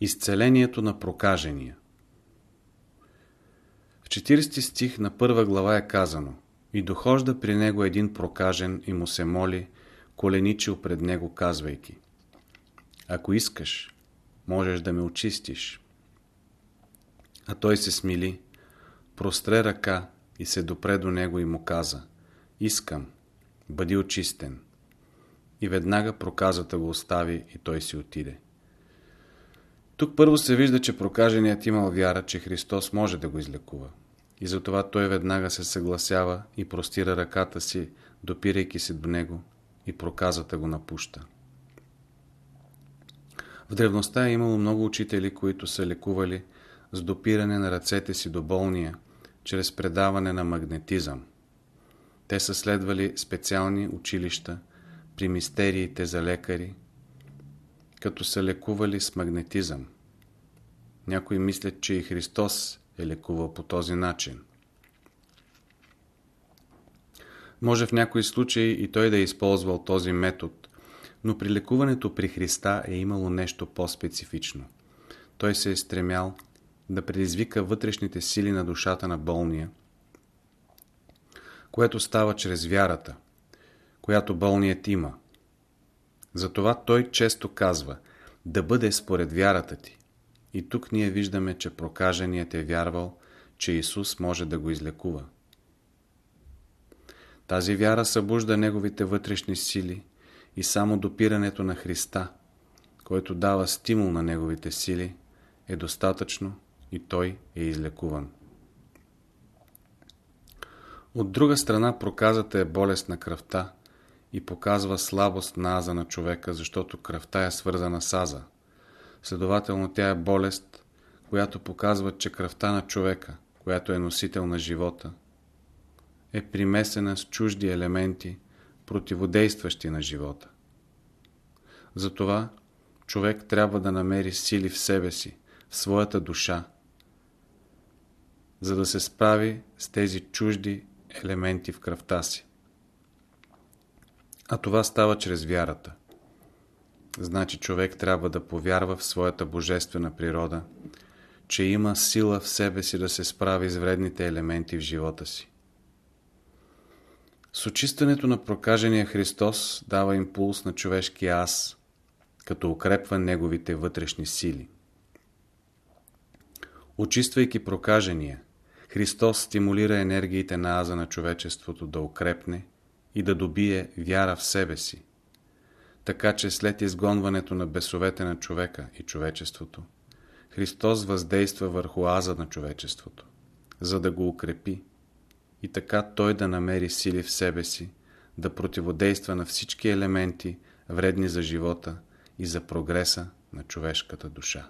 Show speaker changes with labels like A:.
A: Изцелението на прокажения В 40 стих на първа глава е казано И дохожда при него един прокажен и му се моли, коленичил пред него, казвайки Ако искаш, можеш да ме очистиш. А той се смили, простре ръка и се допре до него и му каза Искам, бъди очистен. И веднага проказата го остави и той си отиде. Тук първо се вижда, че прокаженият имал вяра, че Христос може да го излекува. И затова той веднага се съгласява и простира ръката си, допирайки се до него и проказата го напуща. В древността е имало много учители, които са лекували с допиране на ръцете си до болния, чрез предаване на магнетизъм. Те са следвали специални училища при мистериите за лекари, като са лекували с магнетизъм. Някои мислят, че и Христос е лекувал по този начин. Може в някои случаи и той да е използвал този метод, но при лекуването при Христа е имало нещо по-специфично. Той се е стремял да предизвика вътрешните сили на душата на болния, което става чрез вярата, която болният има. Затова той често казва да бъде според вярата ти. И тук ние виждаме, че прокаженият е вярвал, че Исус може да го излекува. Тази вяра събужда неговите вътрешни сили и само допирането на Христа, който дава стимул на неговите сили, е достатъчно и той е излекуван. От друга страна проказата е болест на кръвта и показва слабост на аза на човека, защото кръвта е свързана с аза. Следователно тя е болест, която показва, че кръвта на човека, която е носител на живота, е примесена с чужди елементи, противодействащи на живота. Затова човек трябва да намери сили в себе си, в своята душа, за да се справи с тези чужди елементи в кръвта си. А това става чрез вярата. Значи човек трябва да повярва в своята божествена природа, че има сила в себе си да се справи с вредните елементи в живота си. С очистването на прокажения Христос дава импулс на човешкия аз, като укрепва неговите вътрешни сили. Очиствайки прокажения, Христос стимулира енергиите на аза на човечеството да укрепне и да добие вяра в себе си, така че след изгонването на бесовете на човека и човечеството, Христос въздейства върху аза на човечеството, за да го укрепи и така той да намери сили в себе си, да противодейства на всички елементи, вредни за живота и за прогреса на човешката душа.